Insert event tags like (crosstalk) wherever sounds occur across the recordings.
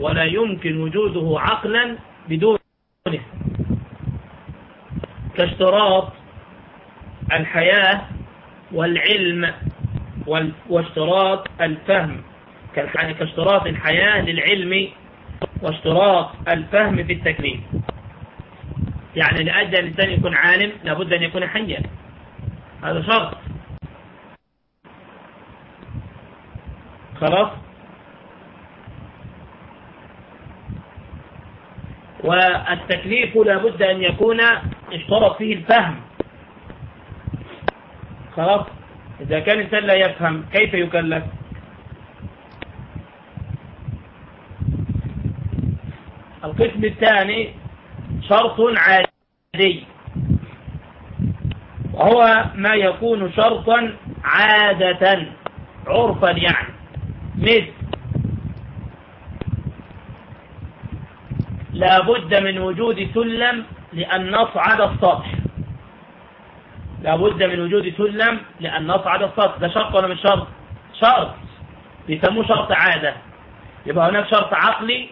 ولا يمكن وجوده عقلا بدونه كاشتراط الحياة والعلم واشتراط الفهم. كاشتراط الحياة للعلم واشتراط الفهم في التكليف يعني لأجل الإنسان يكون عالم لابد أن يكون حيا. هذا شرط. خلاص؟ والتكليف لابد أن يكون اشترط فيه الفهم. خلاص؟ إذا كان الإنسان لا يفهم كيف يكلف؟ القسم الثاني شرط عادي. وهو ما يكون شرطا عادة عرفا يعني. مثل لا بد من وجود سلم لأن نصعد السطح. لا بد من وجود سلم لأن نصعد السطح. ده شرط ولا مش شرط؟ شرط. بيسموه شرط عادة. يبقى هناك شرط عقلي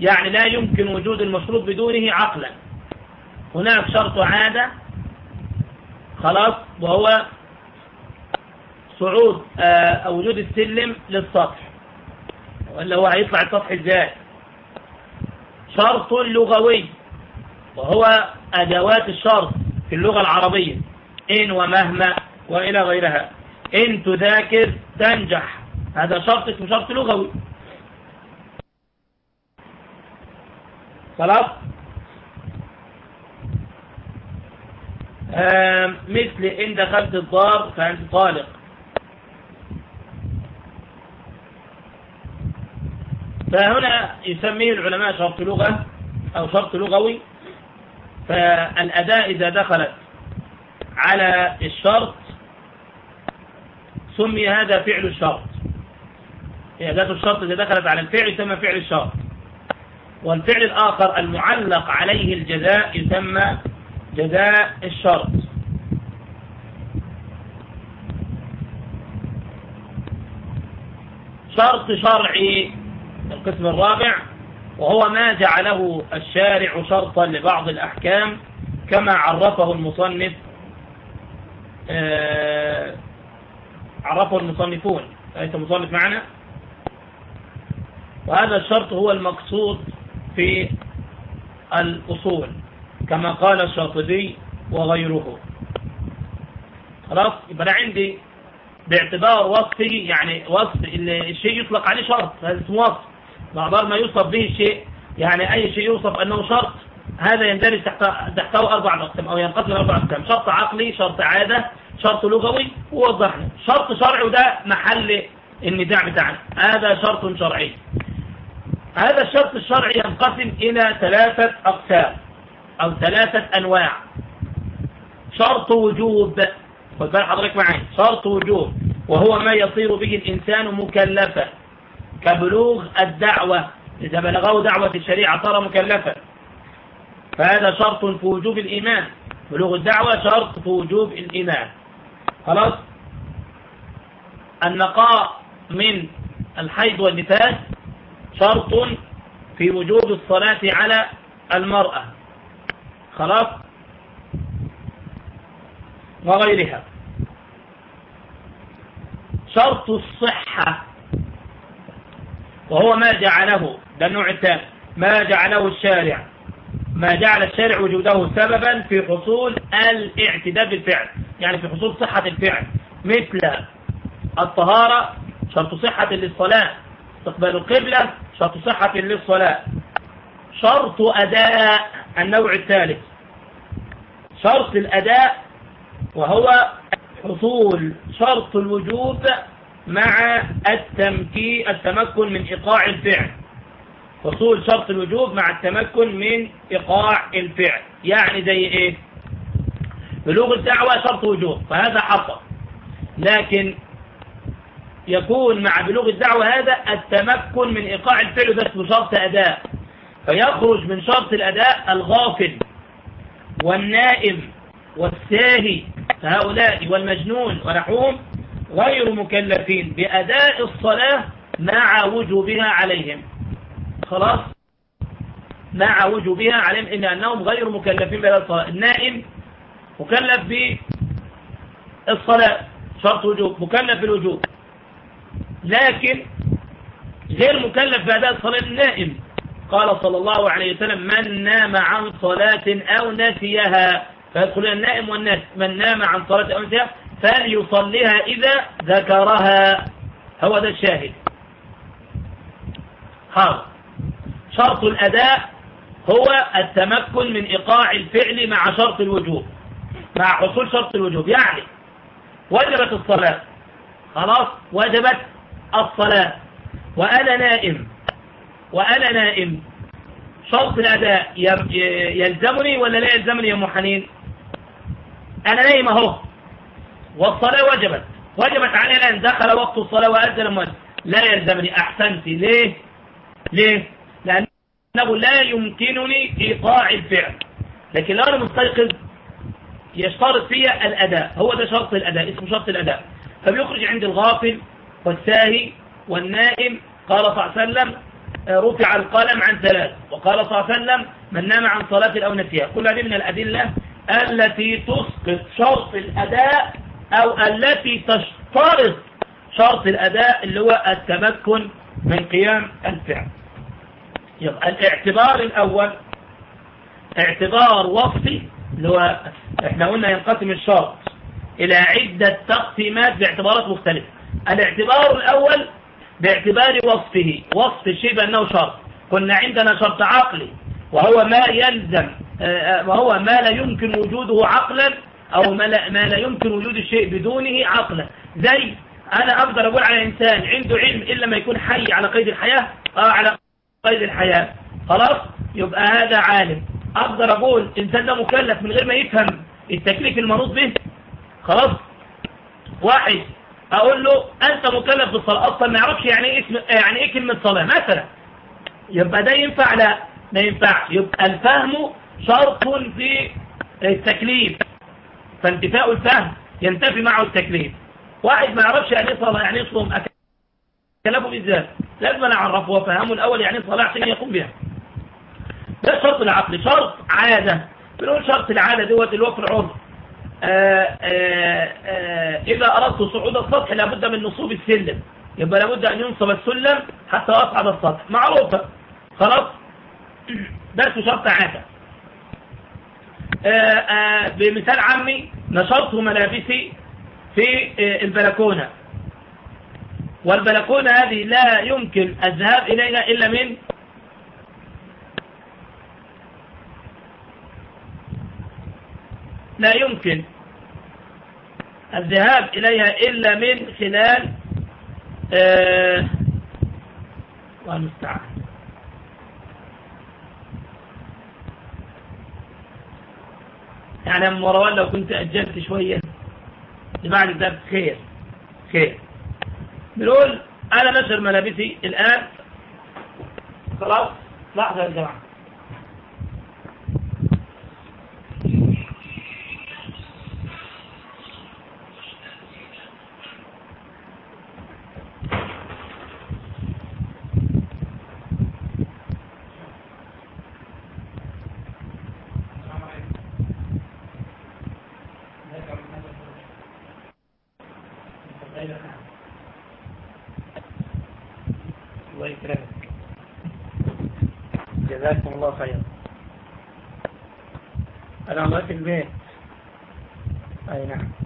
يعني لا يمكن وجود المشروط بدونه عقلا. هناك شرط عادة خلاص وهو صعود أو وجود السلم للسطح. ولا هو هيطلع السطح إزاي؟ شرط لغوي وهو أدوات الشرط في اللغة العربية. إن ومهما وإلى غيرها. إن تذاكر تنجح. هذا شرط اسمه شرط لغوي. خلاص؟ مثل إن دخلت الدار فأنت طالق. فهنا يسميه العلماء شرط لغة أو شرط لغوي. فالأداء إذا دخلت على الشرط سمي هذا فعل الشرط. أداة الشرط إذا دخلت على الفعل يسمى فعل الشرط. والفعل الآخر المعلق عليه الجزاء يسمى جزاء الشرط. شرط شرعي القسم الرابع وهو ما جعله الشارع شرطا لبعض الأحكام كما عرفه المصنف آه عرفه المصنفون. ليس مصنف معنا؟ وهذا الشرط هو المقصود في الأصول كما قال الشاطبي وغيره. خلاص؟ يبقى أنا عندي باعتبار وصفه يعني وصف الشيء يطلق عليه شرط هذا اسمه وصف؟ باعتبار ما يوصف به الشيء يعني أي شيء يوصف أنه شرط هذا يندرج تحت تحته أربع أقسام أو ينقسم أربع أقسام شرط عقلي شرط عادة شرط لغوي ووضحنا شرط شرعي وده محل النداع بتاعنا هذا شرط شرعي. هذا الشرط الشرعي ينقسم إلى ثلاثة أقسام أو ثلاثة أنواع. شرط وجوب. خد بال معي شرط وجوب وهو ما يصير به الإنسان مكلفا. كبلوغ الدعوة إذا بلغه دعوة الشريعة صار مكلفا. فهذا شرط في وجوب الإيمان. بلوغ الدعوة شرط في وجوب الإيمان. خلاص؟ النقاء من الحيض والنفاس شرط في وجوب الصلاة على المرأة. خلاص؟ وغيرها. شرط الصحة وهو ما جعله ده النوع الثاني ما جعله الشارع. ما جعل الشارع وجوده سببا في حصول الاعتداء بالفعل يعني في حصول صحة الفعل. مثل الطهارة شرط صحة للصلاة. استقبال القبلة شرط صحة للصلاة. شرط أداء النوع الثالث. شرط الأداء وهو حصول شرط الوجوب مع التمكين التمكن من إيقاع الفعل. حصول شرط الوجوب مع التمكن من إيقاع الفعل. يعني زي إيه؟ بلوغ الدعوة شرط وجوب فهذا حصل لكن يكون مع بلوغ الدعوة هذا التمكن من إيقاع الفعل ده اسمه شرط أداء. فيخرج من شرط الأداء الغافل والنائم والساهي فهؤلاء والمجنون ونحوهم غير مكلفين بأداء الصلاة مع وجوبها عليهم. خلاص؟ مع وجوبها علم إن أنهم غير مكلفين بهذا الصلاة. النائم مكلف بالصلاة شرط وجوب مكلف بالوجوب. لكن غير مكلف بأداء الصلاة النائم. قال صلى الله عليه وسلم من نام عن صلاة أو نسيها. فيدخل النائم والناس من نام عن صلاة أو نسيها؟ فليصليها إذا ذكرها. هو ده الشاهد. حاضر شرط الأداء هو التمكن من إيقاع الفعل مع شرط الوجوب. مع حصول شرط الوجوب. يعني وجبت الصلاة. خلاص؟ وجبت الصلاة. وأنا نائم. وأنا نائم. شرط الأداء يلزمني ولا لا يلزمني يا محنين أنا نايم أهو. والصلاة وجبت. وجبت علي الآن. دخل وقت الصلاة وأذن المؤذن. لا يلزمني. أحسنت. ليه؟ ليه؟ لأنه لا يمكنني إيقاع الفعل. لكن لو أنا مستيقظ يشترط فيها الأداء. هو ده شرط الأداء. اسمه شرط الأداء. فبيخرج عند الغافل والساهي والنائم. قال صلى الله عليه وسلم رفع القلم عن ثلاث. وقال صلى الله عليه وسلم من نام عن صلاة أو نسيها. كل هذه من الأدلة التي تسقط شرط الأداء أو التي تشترط شرط الأداء اللي هو التمكن من قيام الفعل. يبقى الاعتبار الأول اعتبار وصفي اللي هو إحنا قلنا ينقسم الشرط إلى عدة تقسيمات باعتبارات مختلفة. الاعتبار الأول باعتبار وصفه وصف الشيء بأنه شرط. قلنا عندنا شرط عقلي وهو ما يلزم وهو ما لا يمكن وجوده عقلا أو ما لا, ما لا يمكن وجود الشيء بدونه عقلا. زي أنا أقدر أقول على إنسان عنده علم إلا ما يكون حي على قيد الحياة؟ أو على قيد الحياة. خلاص؟ يبقى هذا عالم. أقدر أقول إنسان ده مكلف من غير ما يفهم التكليف المنوط به؟ خلاص؟ واحد. أقول له أنت مكلف بالصلاة. أصلا ما يعرفش يعني إيه اسم يعني إيه كلمة صلاة مثلا. يبقى ده ينفع؟ لا. ما ينفعش. يبقى الفهم شرط في التكليف. فانتفاء الفهم ينتفي معه التكليف. واحد ما يعرفش يعني إيه صلاة يعني إيه صوم كلفه بالذات. لازم أنا اعرفه وافهمه الأول يعني إيه صلاة عشان يقوم بها. ده شرط العقل شرط عادة. بنقول شرط العادة دوت الوقت العرض إذا أردت صعود السطح لابد من نصوب السلم. يبقى لابد أن ينصب السلم حتى أصعد السطح. معروفة. خلاص؟ (clears throat) ده شرط عادة. بمثال عمي نشرت ملابسي في البلكونة. والبلكونة هذه لا يمكن الذهاب إليها إلا من لا يمكن الذهاب إليها إلا من خلال آه والمستعان. يعني مروان لو كنت أجلت شوية لبعد الدرس خير. خير. بنقول أنا نشر ملابسي الآن. خلاص؟ لحظة يا جماعة الله يكرمك جزاكم الله خيرا. في البيت. أي نعم.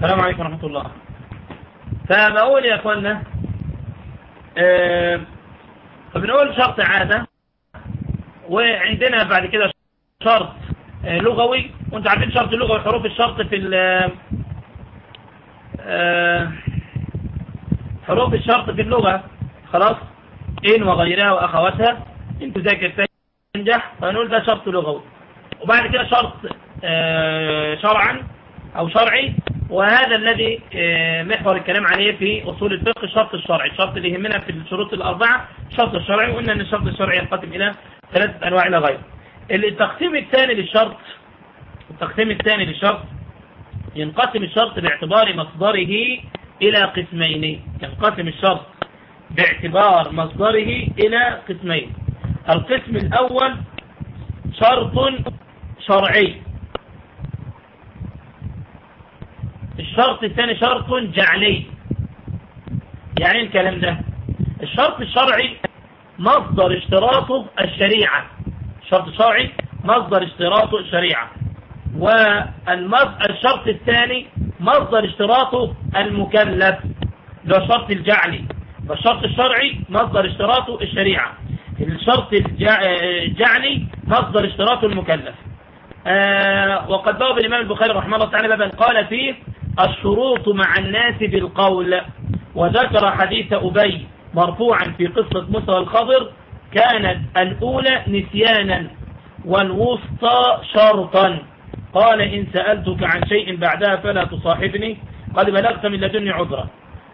السلام عليكم ورحمة الله. فبقول يا أخوانا آه فبنقول شرط عادة وعندنا بعد كده شرط آه لغوي وانت عارفين شرط اللغوي حروف الشرط في آه حروف الشرط في اللغة خلاص إن وغيرها وأخواتها إن تذاكر تنجح فنقول ده شرط لغوي. وبعد كده شرط شرعا أو شرعي وهذا الذي محور الكلام عليه في أصول الفقه الشرط الشرعي. الشرط اللي يهمنا في الشروط الأربعة الشرط الشرعي وقلنا أن الشرط الشرعي ينقسم إلى ثلاثة أنواع إلى غيره. التقسيم الثاني للشرط التقسيم الثاني للشرط ينقسم الشرط باعتبار مصدره إلى قسمين. ينقسم الشرط باعتبار مصدره إلى قسمين. القسم الأول شرط شرعي. الشرط الثاني شرط جعلي. يعني الكلام ده؟ الشرط الشرعي مصدر اشتراطه الشريعة. الشرط الشرعي مصدر اشتراطه الشريعة. والشرط الثاني مصدر اشتراطه المكلف. ده الشرط الجعلي. فالشرط الشرعي مصدر اشتراطه الشريعة. الشرط الجعلي مصدر اشتراطه المكلف. آه وقد باب الإمام البخاري رحمه الله تعالى بابا قال فيه الشروط مع الناس بالقول. وذكر حديث أبي مرفوعا في قصة موسى الخضر كانت الأولى نسيانا والوسطى شرطا. قال إن سألتك عن شيء بعدها فلا تصاحبني. قد بلغت من لدني عذرا.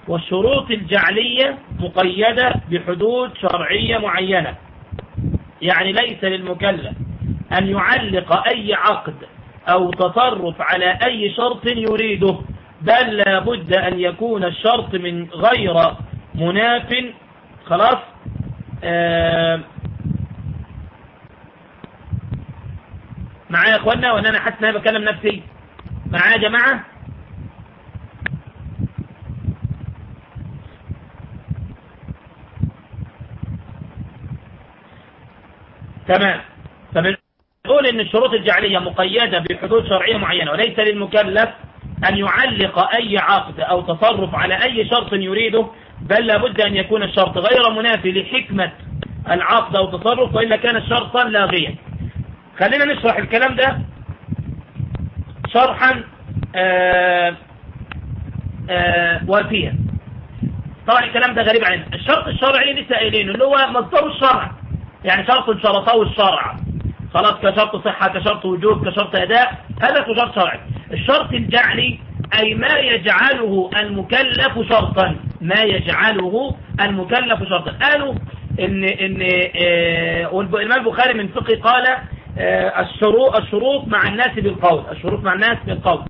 والشروط الجعلية مقيدة بحدود شرعية معينة. يعني ليس للمكلف أن يعلق أي عقد أو تصرف على أي شرط يريده. بل لابد أن يكون الشرط من غير مناف. خلاص؟ آه معايا يا أخوانا ولا أنا حاسس إن أنا بكلم نفسي؟ معايا يا جماعة؟ تمام. فبنقول إن الشروط الجعلية مقيدة بحدود شرعية معينة وليس للمكلف أن يعلق أي عقد أو تصرف على أي شرط يريده بل لابد أن يكون الشرط غير منافي لحكمة العقد أو تصرف وإلا كان شرطا لاغيا خلينا نشرح الكلام ده شرحا آآ آآ وافيا طبعا الكلام ده غريب علينا. الشرط الشرعي لسه قايلينه اللي هو مصدره الشرع. يعني شرط شرطه الشرع. خلاص كشرط صحة كشرط وجوب كشرط أداء هذا شرط شرعي. الشرط الجعلي أي ما يجعله المكلف شرطا. ما يجعله المكلف شرطا. قالوا إن إن آه والإمام البخاري من فقه قال آه الشروط الشروط مع الناس بالقول. الشروط مع الناس بالقول.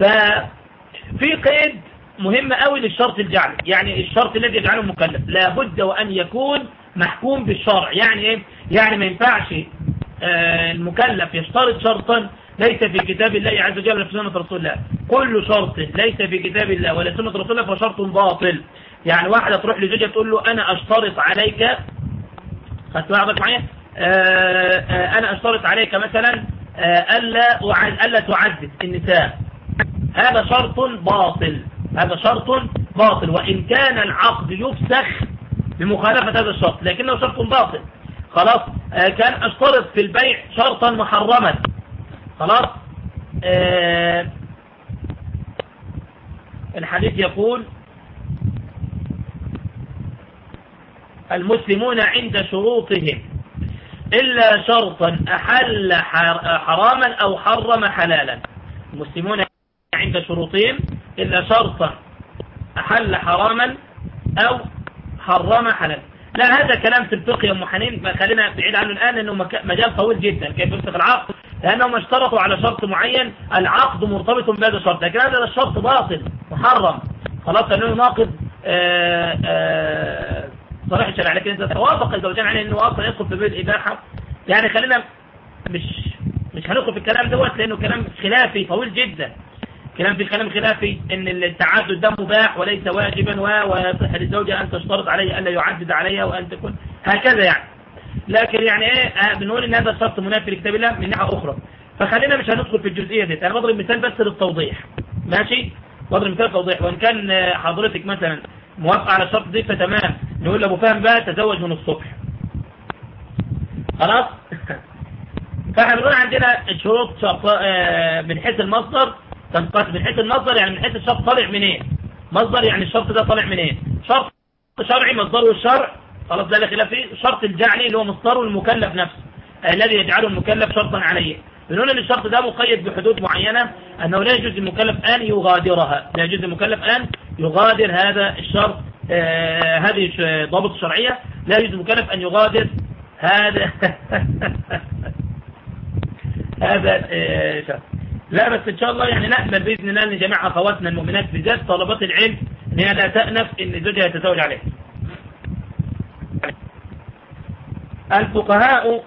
ففي قيد مهم قوي للشرط الجعلي. يعني الشرط الذي يجعله المكلف. لابد وأن يكون محكوم بالشرع. يعني إيه؟ يعني ما ينفعش آه المكلف يشترط شرطا ليس في كتاب الله عز وجل ولا في سنة رسول الله. كل شرط ليس في كتاب الله ولا سنة رسول الله فشرط باطل. يعني واحدة تروح لزوجها تقول له أنا أشترط عليك خدت بعضك معايا؟ آه آه أنا أشترط عليك مثلا ألا ألا تعذب النساء. هذا شرط باطل. هذا شرط باطل. وإن كان العقد يفسخ بمخالفة هذا الشرط لكنه شرط باطل. خلاص آه كان أشترط في البيع شرطا محرما. خلاص؟ آه الحديث يقول المسلمون عند شروطهم إلا شرطا أحل حراما أو حرم حلالا. المسلمون عند شروطهم إلا شرطا أحل حراما أو حرم حلال لا هذا كلام في الفقه يا أم حنين خلينا بعيد عنه الآن لأنه مجال طويل جدا. كيف يفسخ العقد لأنهم اشترطوا على شرط معين العقد مرتبط بهذا الشرط. لكن هذا الشرط باطل محرم. خلاص لأنه يناقض صريح الشرع لكن إذا توافق الزوجان عليه أنه أصلا يدخل في بيت الإباحة يعني خلينا مش مش هندخل في الكلام دوت لأنه كلام خلافي طويل جدا. كلام في الكلام خلافي إن التعدد ده مباح وليس واجبا ويصح للزوجة أن تشترط عليه الا يعدد عليها وأن تكون هكذا يعني. لكن يعني إيه بنقول إن هذا الشرط منافي لكتاب الله؟ من ناحية أخرى. فخلينا مش هندخل في الجزئية دي أنا بضرب مثال بس للتوضيح. ماشي؟ وضع مثال توضيح وإن كان حضرتك مثلا موافقة على الشرط دي فتمام. نقول لأبو فهم بقى تزوج من الصبح. خلاص؟ (laughs) فإحنا بنقول عندنا شروط شرط آه، من حيث المصدر تنقسم. من حيث المصدر يعني من حيث الشرط طالع منين؟ مصدر يعني الشرط ده طالع منين؟ شرط شرعي مصدره الشرع خلاص ده خلاف فيه شرط الجعلي اللي هو مصدره المكلف نفسه الذي يجعله المكلف شرطا عليه. بنقول إن الشرط ده مقيد بحدود معينة أنه لا يجوز المكلف أن يغادرها لا يجوز المكلف أن يغادر هذا الشرط آه هذه ضابط الشرعية لا يجوز المكلف أن يغادر هذا (laughs) هذا آه شرط. لا بس إن شاء الله يعني نأمل بإذن الله إن جميع أخواتنا المؤمنات بالذات طلبات العلم إن لا تأنف إن زوجها يتزوج عليه. الفقهاء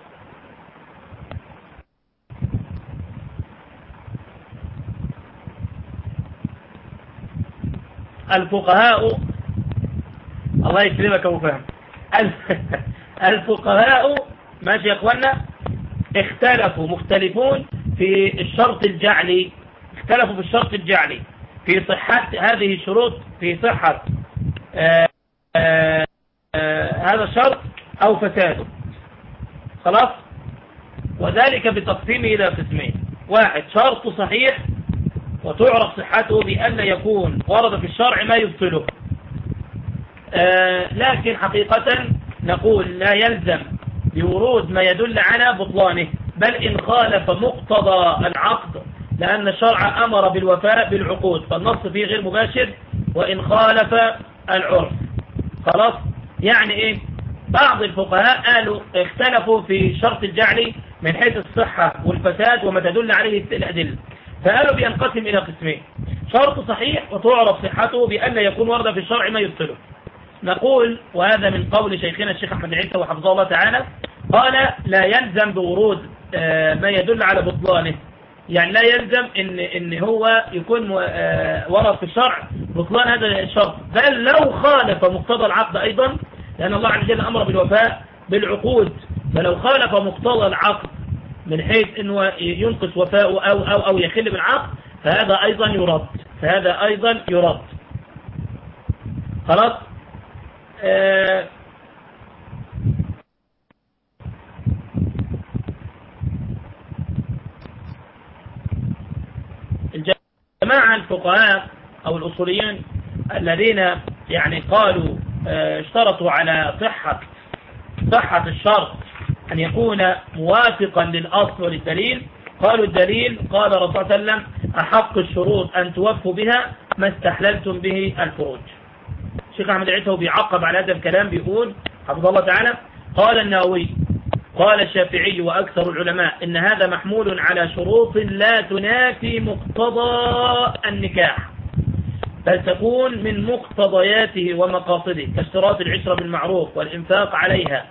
الفقهاء الله يكرمك أبو فهم. (laughs) الفقهاء ماشي يا اخوانا اختلفوا مختلفون في الشرط الجعلي. اختلفوا في الشرط الجعلي. في صحة هذه الشروط في صحة آآ آآ هذا الشرط أو فساده. خلاص؟ وذلك بتقسيمه إلى قسمين. واحد شرط صحيح وتعرف صحته بأن يكون ورد في الشرع ما يبطله. آه لكن حقيقة نقول لا يلزم بورود ما يدل على بطلانه بل إن خالف مقتضى العقد لأن الشرع أمر بالوفاء بالعقود فالنص فيه غير مباشر وإن خالف العرف. خلاص؟ يعني إيه؟ بعض الفقهاء قالوا اختلفوا في شرط الجعل من حيث الصحة والفساد وما تدل عليه الأدلة. فقالوا بينقسم إلى قسمين. شرط صحيح وتعرف صحته بأن يكون ورد في الشرع ما يبطله. نقول وهذا من قول شيخنا الشيخ أحمد عيسى وحفظه الله تعالى قال لا يلزم بورود ما يدل على بطلانه. يعني لا يلزم إن إن هو يكون ورد في الشرع بطلان هذا الشرط. بل لو خالف مقتضى العقد أيضا لأن الله عز وجل أمر بالوفاء بالعقود. فلو خالف مقتضى العقد من حيث انه ينقص وفاءه أو أو أو يخل بالعقد فهذا أيضا يرد. فهذا أيضا يرد. خلاص؟ آه الجماعة الفقهاء أو الأصوليين الذين يعني قالوا آه اشترطوا على صحة صحة الشرط أن يكون موافقا للأصل وللدليل قالوا الدليل قال الرسول صلى الله عليه وسلم أحق الشروط أن توفوا بها ما استحللتم به الفروج. الشيخ أحمد العيسى بيعقب على هذا الكلام بيقول حفظ الله تعالى قال النووي قال الشافعي وأكثر العلماء إن هذا محمول على شروط لا تنافي مقتضى النكاح بل تكون من مقتضياته ومقاصده كاشتراط العشرة بالمعروف والإنفاق عليها.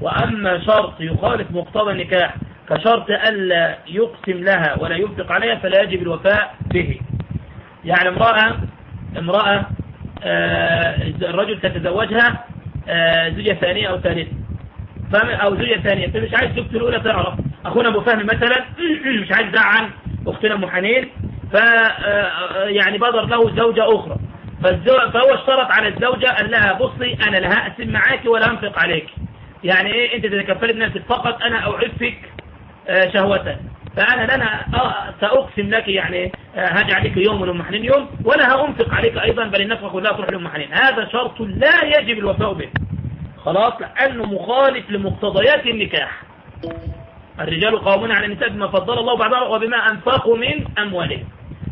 وأما شرط يخالف مقتضى النكاح كشرط ألا يقسم لها ولا ينفق عليها فلا يجب الوفاء به. يعني امرأة امرأة آه الرجل تتزوجها آه زوجة ثانية أو ثالثة أو زوجة ثانية فمش عايز زوجته الأولى تعرف أخونا أبو فهم مثلا (clears throat) مش عايز زعل. أختنا أم حنين. ف يعني بدر له زوجة أخرى. فهو اشترط على الزوجة قال لها بصي أنا لا هقسم معاك ولا أنفق عليك. يعني إيه؟ أنت تتكفل بنفسك. فقط أنا اوعفك آه شهوة. فأنا لنا آه سأقسم لك يعني آه هاجي عليك يوم ولام حنين يوم ولا هأنفق عليك أيضا بل النفقه كلها تروح لام حنين. هذا شرط لا يجب الوفاء به. خلاص لأنه مخالف لمقتضيات النكاح. الرجال قوامون على النساء بما فضل الله بعضهم وبما أنفقوا من أموالهم.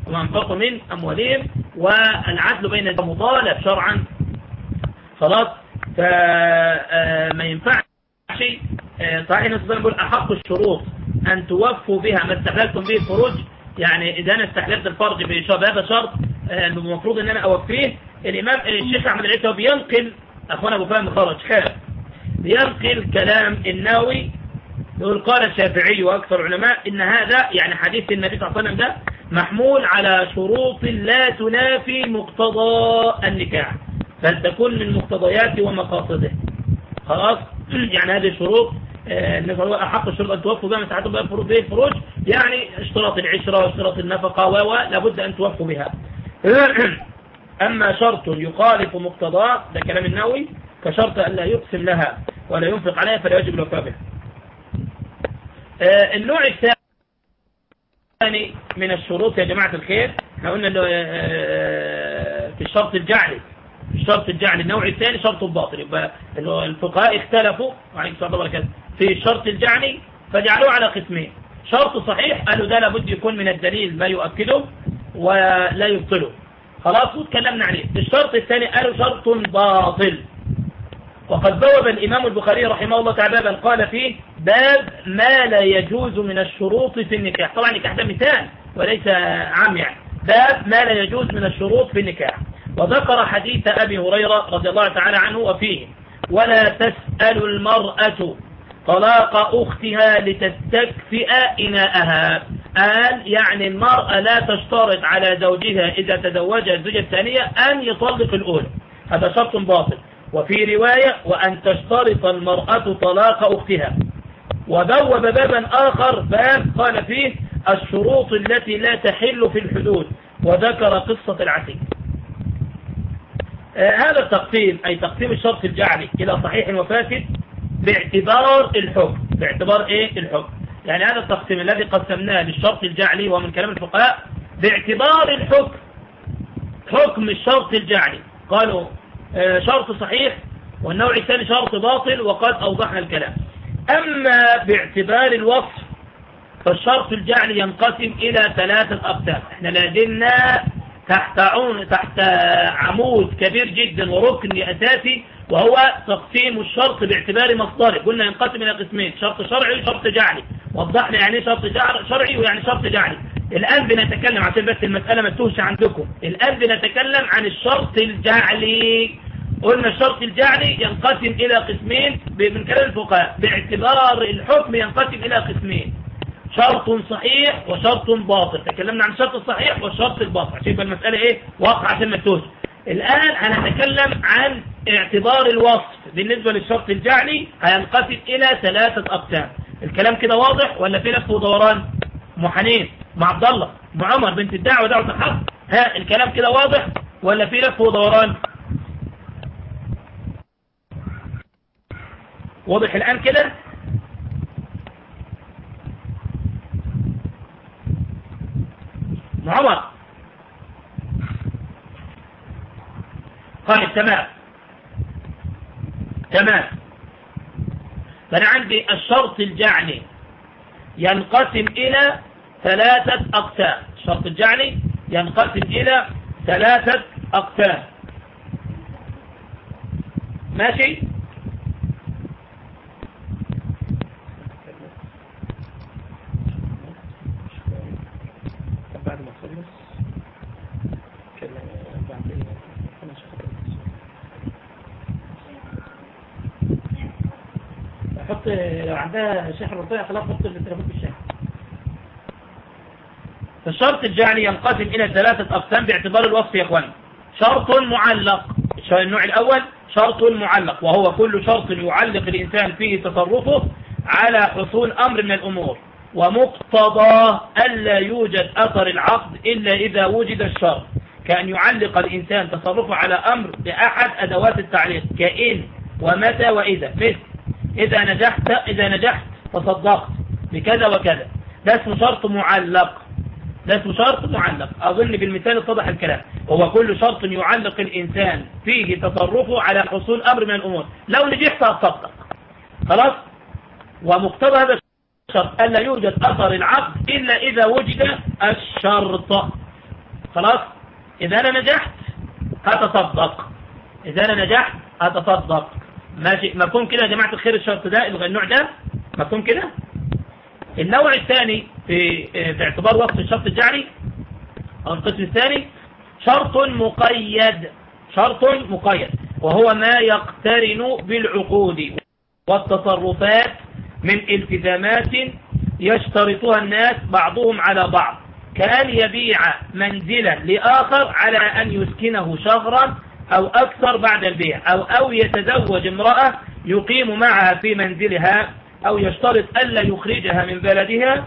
وما أنفقوا من أموالهم والعدل بين مطالب شرعا. خلاص فما ينفعش شيء صحيح النبي بيقول أحق الشروط أن توفوا بها ما استحللتم به الفروج يعني إذا أنا استحللت الفرج بشرط هذا شرط المفروض أن أنا أوفيه. الإمام الشيخ أحمد العيسى بينقل أخونا أبو فهم خرج خالد بينقل كلام الناوي يقول قال الشافعي وأكثر علماء إن هذا يعني حديث النبي صلى الله عليه وسلم ده محمول على شروط لا تنافي مقتضى النكاح بل تكون من مقتضياته ومقاصده. خلاص؟ (clears throat) يعني هذه الشروط النبي أحق الشروط أن توفوا بها مساعدهم بها به الفروج يعني اشتراط العشرة واشتراط النفقة و لابد أن توفوا بها. (clears throat) أما شرط يخالف مقتضاه ده كلام النووي كشرط لا يقسم لها ولا ينفق عليها فلا يجب الوفاء بها. آه، النوع الثاني من الشروط يا جماعة الخير إحنا قلنا آه، في الشرط الجعلي الشرط الجعلي النوع الثاني شرط الباطل يبقى الفقهاء اختلفوا وعليكم السلام وبركاته. في الشرط الجعلي فجعلوه على قسمين شرط صحيح قالوا ده لابد يكون من الدليل ما يؤكده ولا يبطله. خلاص وتكلمنا عليه. الشرط الثاني قالوا شرط باطل وقد بوب الإمام البخاري رحمه الله تعالى بابا قال فيه باب ما لا يجوز من الشروط في النكاح. طبعا النكاح ده مثال وليس عام يعني. باب ما لا يجوز من الشروط في النكاح. وذكر حديث أبي هريرة رضي الله تعالى عنه وفيه ولا تسأل المرأة طلاق أختها لتستكفئ إناءها. قال يعني المرأة لا تشترط على زوجها إذا تزوجها الزوجة الثانية أن يطلق الأولى. هذا شرط باطل. وفي رواية وأن تشترط المرأة طلاق أختها. وبوب بابا آخر باب قال فيه الشروط التي لا تحل في الحدود. وذكر قصة العتيق. آه هذا التقسيم أي تقسيم الشرط الجعلي إلى صحيح وفاسد باعتبار الحكم. باعتبار إيه؟ الحكم. يعني هذا التقسيم الذي قسمناه للشرط الجعلي ومن كلام الفقهاء باعتبار الحكم. حكم الشرط الجعلي. قالوا آه شرط صحيح والنوع الثاني شرط باطل وقد أوضحنا الكلام. أما باعتبار الوصف فالشرط الجعلي ينقسم إلى ثلاثة أقسام إحنا لازلنا تحت عون تحت عمود كبير جدا وركن أساسي وهو تقسيم الشرط باعتبار مصدره. قلنا ينقسم إلى قسمين شرط شرعي وشرط جعلي. وضحنا يعني شرط شرعي ويعني شرط جعلي الآن بنتكلم عشان بس المسألة ما تهش عندكم. الآن بنتكلم عن الشرط الجعلي. قلنا الشرط الجعلي ينقسم إلى قسمين من كلام الفقهاء. باعتبار الحكم ينقسم إلى قسمين. شرط صحيح وشرط باطل. تكلمنا عن الشرط الصحيح والشرط الباطل. عشان يبقى المسألة إيه؟ واقع عشان ما تهش الآن هنتكلم عن اعتبار الوصف. بالنسبة للشرط الجعلي هينقسم إلى ثلاثة أقسام. الكلام كده واضح ولا في لف ودوران محنين مع عبد الله مع عمر بنت الدعوة دعوة الحق ها الكلام كده واضح ولا في لف ودوران واضح الآن كده؟ عمر. طيب تمام. تمام. فأنا عندي الشرط الجعلي ينقسم إلى ثلاثة أقسام. الشرط الجعلي ينقسم إلى ثلاثة أقسام. ماشي بعد ما تخلص بعد حط لو عندها شحن رطيع خلاص حط التليفون في الشحن فالشرط الجعلي ينقسم إلى ثلاثة أقسام باعتبار الوصف يا اخوان شرط معلق. النوع الأول شرط معلق وهو كل شرط يعلق الإنسان فيه تصرفه على حصول أمر من الأمور ومقتضى ألا يوجد أثر العقد إلا إذا وجد الشرط. كأن يعلق الإنسان تصرفه على أمر بأحد أدوات التعليق كإن ومتى وإذا مثل إذا نجحت إذا نجحت تصدقت بكذا وكذا. ده اسمه شرط معلق. ده اسمه شرط معلق. أظن بالمثال اتضح الكلام. هو كل شرط يعلق الإنسان فيه تصرفه على حصول أمر من الأمور. لو نجحت أصدق خلاص؟ ومقتضى هذا الشرط ألا يوجد أثر العقد إلا إذا وجد الشرط. خلاص؟ إذا أنا نجحت هتصدق. إذا أنا نجحت هتصدق. ماشي مفهوم كده يا جماعة الخير الشرط ده النوع ده مفهوم كده. النوع الثاني في في اعتبار وصف الشرط الجعلي أو القسم الثاني شرط مقيد شرط مقيد وهو ما يقترن بالعقود والتصرفات من التزامات يشترطها الناس بعضهم على بعض. كأن يبيع منزلا لآخر على أن يسكنه شهرا أو أكثر بعد البيع أو, أو يتزوج امرأة يقيم معها في منزلها أو يشترط ألا يخرجها من بلدها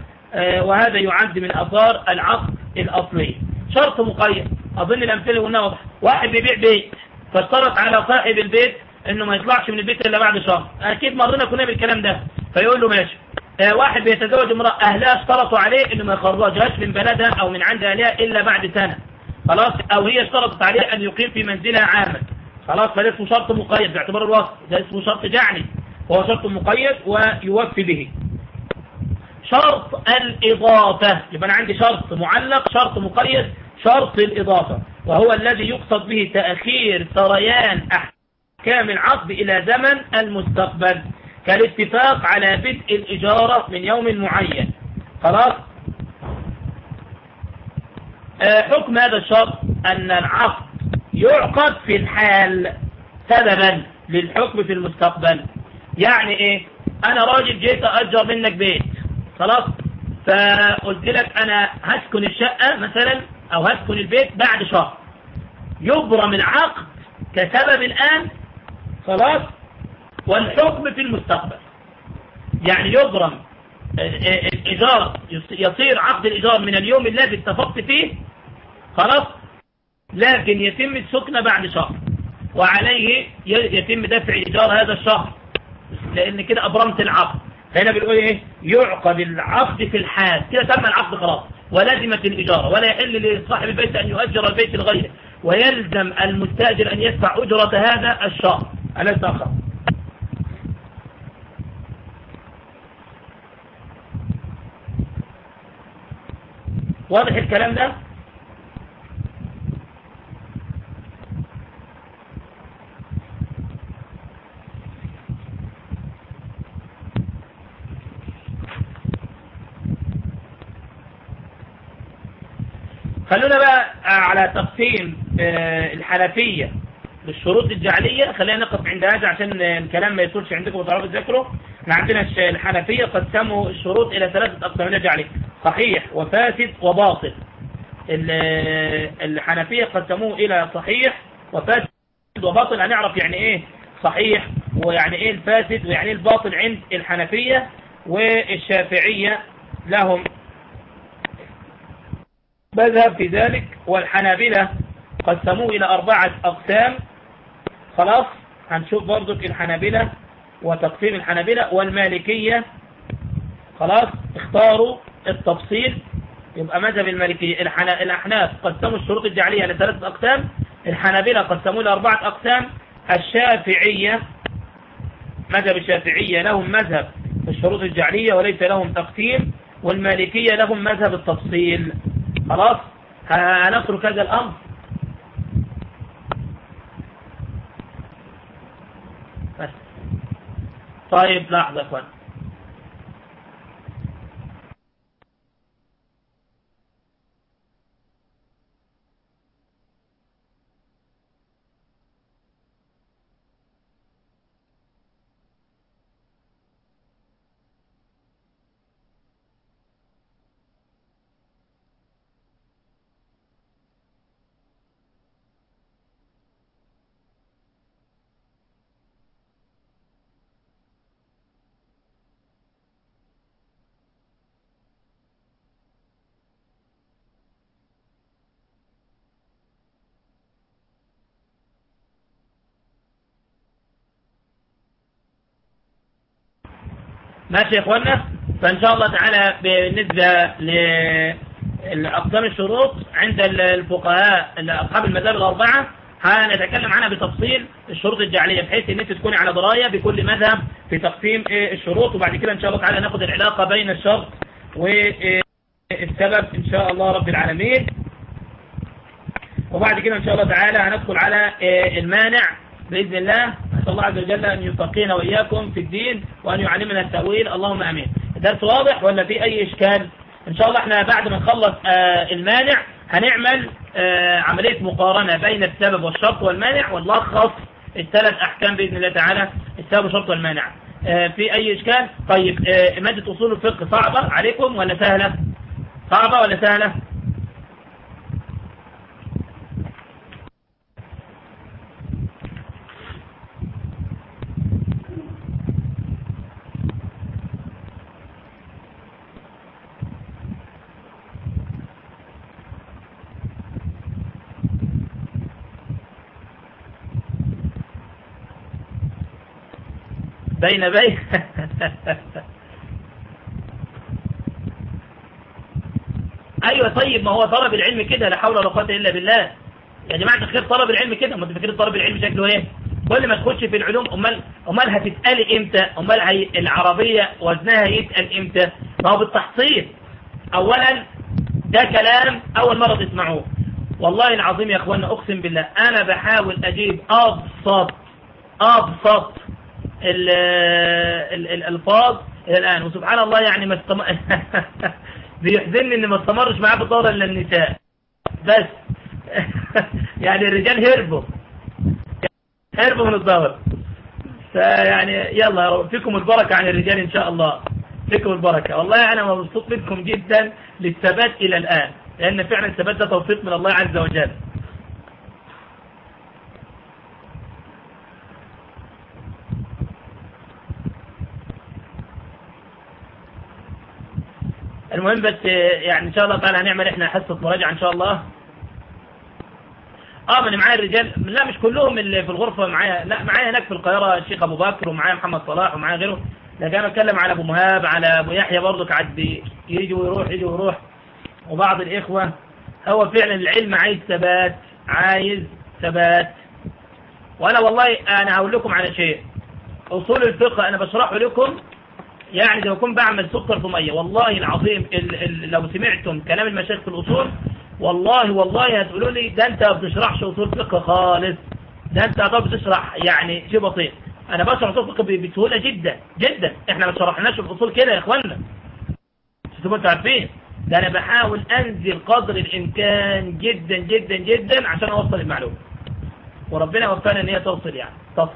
وهذا يعد من أثار العقد الأصلي. شرط مقيد أظن الأمثلة قلنا واضحة. واحد بيبيع بيت فاشترط على صاحب البيت إنه ما يطلعش من البيت إلا بعد شهر. أكيد مرينا كنا بالكلام ده. فيقول له ماشي. آه واحد بيتزوج امرأة أهلها اشترطوا عليه إنه ما يخرجهاش من بلدها أو من عند أهلها إلا بعد سنة. خلاص أو هي اشترطت عليه أن يقيم في منزلها عاما. خلاص فده اسمه شرط مقيد باعتبار الوصف ده اسمه شرط جعلي وهو شرط مقيد ويوفي به. شرط الإضافة. يبقى أنا عندي شرط معلق شرط مقيد شرط الإضافة. وهو الذي يقصد به تأخير سريان أحكام العقد إلى زمن المستقبل كالاتفاق على بدء الإجارة من يوم معين. خلاص؟ حكم هذا الشرط أن العقد يعقد في الحال سببا للحكم في المستقبل. يعني إيه؟ أنا راجل جيت اجر منك بيت خلاص؟ فقلت لك أنا هسكن الشقة مثلا أو هسكن البيت بعد شهر. يبرم العقد كسبب الآن خلاص؟ والحكم في المستقبل. يعني يبرم الإيجار يصير عقد الإيجار من اليوم الذي اتفقت فيه خلاص؟ لكن يتم السكنة بعد شهر وعليه يتم دفع إيجار هذا الشهر لأن كده أبرمت العقد. هنا بنقول إيه؟ يعقد العقد في الحال. كده تم العقد خلاص ولزمت الإجارة ولا يحل لصاحب البيت أن يؤجر البيت لغيره ويلزم المستأجر أن يدفع أجرة هذا الشهر. أليس آخر واضح الكلام ده؟ خلونا بقى على تقسيم الحنفية للشروط الجعلية. خلينا نقف عند هذا عشان الكلام ما يطولش عندكم وتعرفوا تذاكروا. إحنا عندنا الحنفية قسموا الشروط إلى ثلاثة أقسام جعلية صحيح وفاسد وباطل. الحنفية قسموه إلى صحيح وفاسد وباطل. هنعرف يعني إيه صحيح ويعني إيه الفاسد ويعني إيه الباطل عند الحنفية والشافعية لهم مذهب في ذلك والحنابلة قسموه إلى أربعة أقسام. خلاص هنشوف برضو الحنابلة وتقسيم الحنابلة والمالكية. خلاص اختاروا التفصيل. يبقى مذهب المالكية الأحناف قسموا الشروط الجعلية لثلاثة أقسام. الحنابلة قسموه لأربعة أقسام. الشافعية مذهب الشافعية لهم مذهب الشروط الجعلية وليس لهم تقسيم. والمالكية لهم مذهب التفصيل. خلاص؟ هنترك هذا الأمر. بس طيب لحظة إخوان. ماشي يا اخوانا فإن شاء الله تعالى بالنسبة لأقسام الشروط عند الفقهاء أصحاب المذاهب الأربعة. هنتكلم عنها بتفصيل الشروط الجعلية بحيث إن أنت تكوني على دراية بكل مذهب في تقسيم الشروط. وبعد كده إن شاء الله تعالى ناخد العلاقة بين الشرط والسبب إن شاء الله رب العالمين. وبعد كده إن شاء الله تعالى هندخل على المانع بإذن الله. أسأل الله عز وجل أن يفقينا وإياكم في الدين وأن يعلمنا التأويل. اللهم أمين. الدرس واضح ولا في أي إشكال؟ إن شاء الله إحنا بعد ما نخلص آه المانع هنعمل آه عملية مقارنة بين السبب والشرط والمانع ونلخص الثلاث أحكام بإذن الله تعالى السبب والشرط والمانع. آه في أي إشكال؟ طيب مادة أصول الفقه صعبة عليكم ولا سهلة؟ صعبة ولا سهلة؟ بين بين أيوه طيب ما هو طلب العلم كده لا حول ولا قوة إلا بالله. يا جماعة الخير طلب العلم كده؟ ما انت فاكرين طلب العلم شكله إيه؟ كل ما تخش في العلوم أمال أمال هتتقال إمتى؟ أمال العربية وزنها يتقل إمتى؟ ما هو بالتحصيل. اولا ده كلام أول مرة تسمعوه. والله العظيم يا اخوانا أقسم بالله أنا بحاول أجيب أبسط أبسط ال- ال- الألفاظ إلى الآن. وسبحان الله يعني ما استم... (laughs) بيحزنني ان ما استمرش معاه في الدوره الا النساء. بس (laughs) يعني الرجال هربوا. هربوا من الدوره فيعني يلا فيكم البركة عن الرجال إن شاء الله. فيكم البركة. والله أنا مبسوط منكم جدا للثبات إلى الآن لأن فعلا الثبات ده توفيق من الله عز وجل. المهم بس يعني إن شاء الله تعالى هنعمل إحنا حصة مراجعة إن شاء الله. آه من معايا الرجال لا مش كلهم اللي في الغرفة معايا. لا معايا هناك في القاهرة الشيخ أبو بكر ومعايا محمد صلاح ومعايا غيره. لكن أنا بتكلم على أبو مهاب على أبو يحيى برضه قاعد يجي ويروح يجي ويروح. وبعض الإخوة هو فعلا العلم عايز ثبات عايز ثبات. وأنا والله أنا هقول لكم على شيء. أصول الفقه أنا بشرحه لكم يعني زي ما اكون بعمل سكر في مية. والله العظيم ال ال لو سمعتم كلام المشايخ في الأصول والله والله هتقولوا لي ده انت ما بتشرحش أصول فقه خالص. ده انت طب بتشرح يعني شيء بسيط. أنا بشرح أصول فقه ب- بسهولة جدا جدا. إحنا ما شرحناش الأصول كده يا اخوانا أنتوا كنتوا عارفين؟ ده أنا بحاول أنزل قدر الإمكان جدا جدا جدا عشان أوصل المعلومة. وربنا وفقنا إن هي توصل يعني. تصل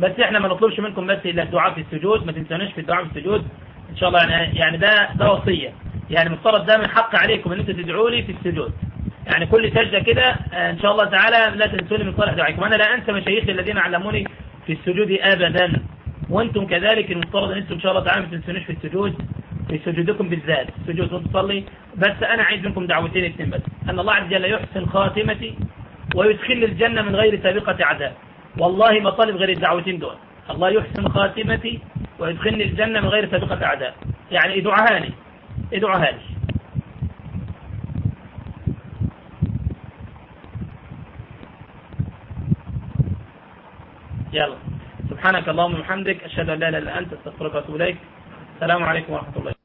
بس إحنا ما نطلبش منكم بس الا الدعاء في السجود ما تنسوناش في الدعاء في السجود. إن شاء الله يعني, يعني ده ده وصية. يعني مفترض ده من حق عليكم إن أنتم تدعوا لي في السجود. يعني كل سجدة كده إن شاء الله تعالى لا تنسوني من صالح دعائكم. أنا لا أنسى مشايخي الذين علموني في السجود ابدا. وأنتم كذلك المفترض أن أنتم إن شاء الله تعالى ما تنسونيش في السجود في سجودكم بالذات. السجود وانت تصلي. بس أنا عايز منكم دعوتين اثنين بس. أن الله عز وجل يحسن خاتمتي ويدخلني الجنة من غير سابقة عذاب. والله ما طالب غير الدعوتين دول. الله يحسن خاتمتي ويدخلني الجنة من غير سابقة أعداء. يعني ادعوها لي ادعوها لي يلا. سبحانك اللهم وبحمدك. أشهد أن لا إله إلا أنت. أستغفرك وأتوب إليك. السلام عليكم ورحمة الله.